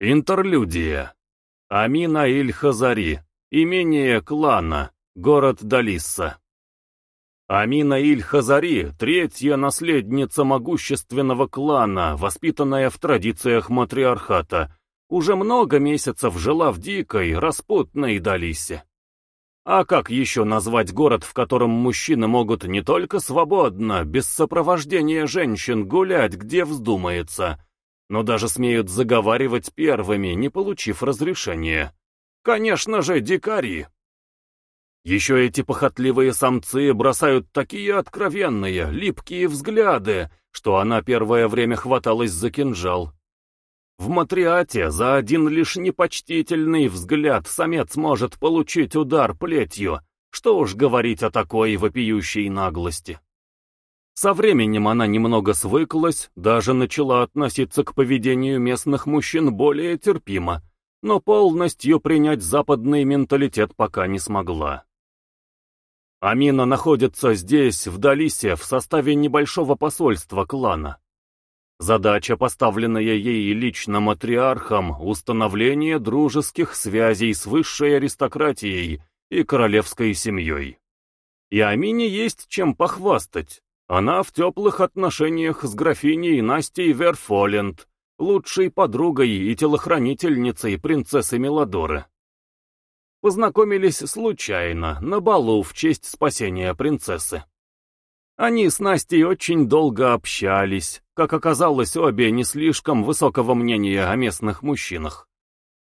Интерлюдия. Амина Иль-Хазари. Имение клана. Город Далисса. Амина Иль-Хазари, третья наследница могущественного клана, воспитанная в традициях матриархата, уже много месяцев жила в дикой, распутной Далисе. А как еще назвать город, в котором мужчины могут не только свободно, без сопровождения женщин, гулять, где вздумается, но даже смеют заговаривать первыми, не получив разрешения. Конечно же, дикари. Еще эти похотливые самцы бросают такие откровенные, липкие взгляды, что она первое время хваталась за кинжал. В матриате за один лишь непочтительный взгляд самец может получить удар плетью, что уж говорить о такой вопиющей наглости. Со временем она немного свыклась, даже начала относиться к поведению местных мужчин более терпимо, но полностью принять западный менталитет пока не смогла. Амина находится здесь, в Далисе, в составе небольшого посольства клана. Задача, поставленная ей лично матриархом, установление дружеских связей с высшей аристократией и королевской семьей. И Амине есть чем похвастать. Она в теплых отношениях с графиней Настей Верфоленд, лучшей подругой и телохранительницей принцессы Меладоры. Познакомились случайно, на балу в честь спасения принцессы. Они с Настей очень долго общались, как оказалось, обе не слишком высокого мнения о местных мужчинах.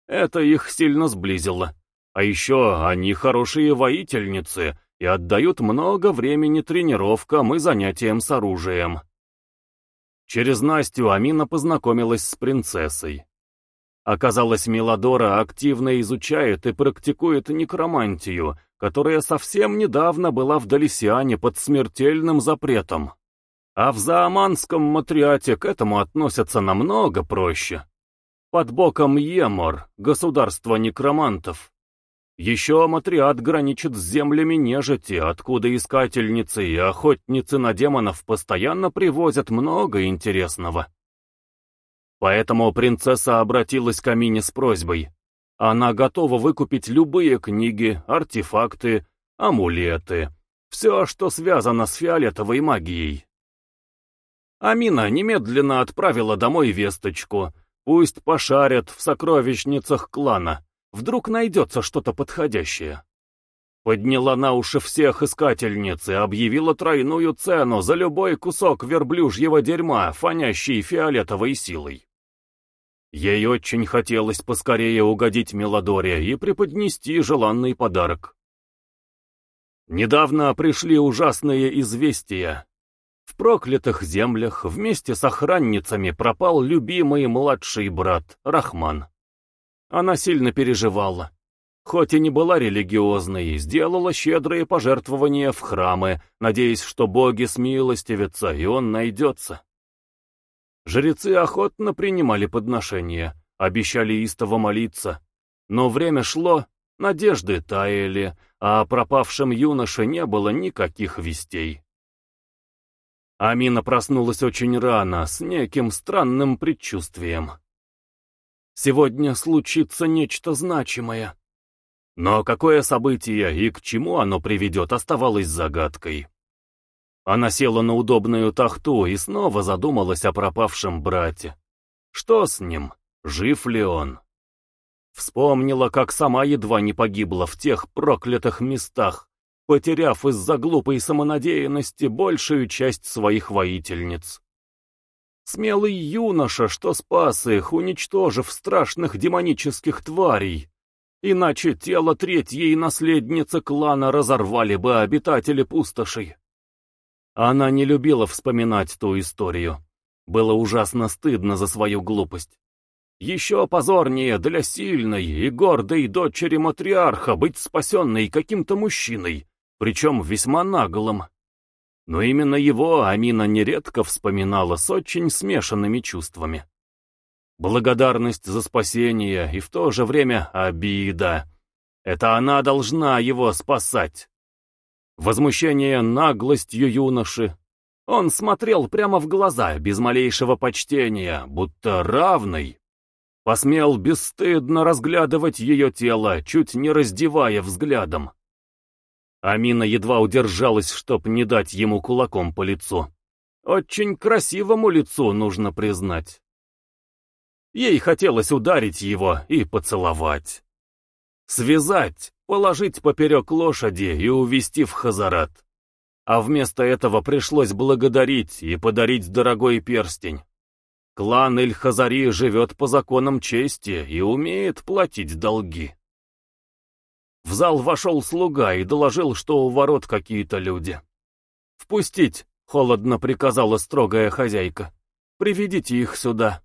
Это их сильно сблизило. А еще они хорошие воительницы, и отдают много времени тренировкам и занятиям с оружием. Через Настю Амина познакомилась с принцессой. Оказалось, Меладора активно изучает и практикует некромантию, которая совсем недавно была в Далисиане под смертельным запретом. А в Зааманском матриате к этому относятся намного проще. Под боком Емор, государство некромантов, еще Матриат граничит с землями нежити, откуда искательницы и охотницы на демонов постоянно привозят много интересного. Поэтому принцесса обратилась к Амине с просьбой. Она готова выкупить любые книги, артефакты, амулеты, все, что связано с фиолетовой магией. Амина немедленно отправила домой весточку, пусть пошарят в сокровищницах клана. Вдруг найдется что-то подходящее. Подняла на уши всех искательниц и объявила тройную цену за любой кусок верблюжьего дерьма, фонящий фиолетовой силой. Ей очень хотелось поскорее угодить Мелодоре и преподнести желанный подарок. Недавно пришли ужасные известия. В проклятых землях вместе с охранницами пропал любимый младший брат Рахман. Она сильно переживала. Хоть и не была религиозной, сделала щедрые пожертвования в храмы, надеясь, что боги смилостивятся, и он найдется. Жрецы охотно принимали подношения, обещали истово молиться. Но время шло, надежды таяли, а о пропавшем юноше не было никаких вестей. Амина проснулась очень рано, с неким странным предчувствием. Сегодня случится нечто значимое. Но какое событие и к чему оно приведет, оставалось загадкой. Она села на удобную тахту и снова задумалась о пропавшем брате. Что с ним? Жив ли он? Вспомнила, как сама едва не погибла в тех проклятых местах, потеряв из-за глупой самонадеянности большую часть своих воительниц. Смелый юноша, что спас их, уничтожив страшных демонических тварей. Иначе тело третьей наследницы клана разорвали бы обитатели пустошей. Она не любила вспоминать ту историю. Было ужасно стыдно за свою глупость. Еще позорнее для сильной и гордой дочери матриарха быть спасенной каким-то мужчиной, причем весьма наглым. Но именно его Амина нередко вспоминала с очень смешанными чувствами. Благодарность за спасение и в то же время обида. Это она должна его спасать. Возмущение наглостью юноши. Он смотрел прямо в глаза, без малейшего почтения, будто равный. Посмел бесстыдно разглядывать ее тело, чуть не раздевая взглядом. Амина едва удержалась, чтоб не дать ему кулаком по лицу. Очень красивому лицу, нужно признать. Ей хотелось ударить его и поцеловать. Связать, положить поперек лошади и увести в Хазарат. А вместо этого пришлось благодарить и подарить дорогой перстень. Клан Эль-Хазари живет по законам чести и умеет платить долги. В зал вошел слуга и доложил, что у ворот какие-то люди. «Впустить!» — холодно приказала строгая хозяйка. «Приведите их сюда».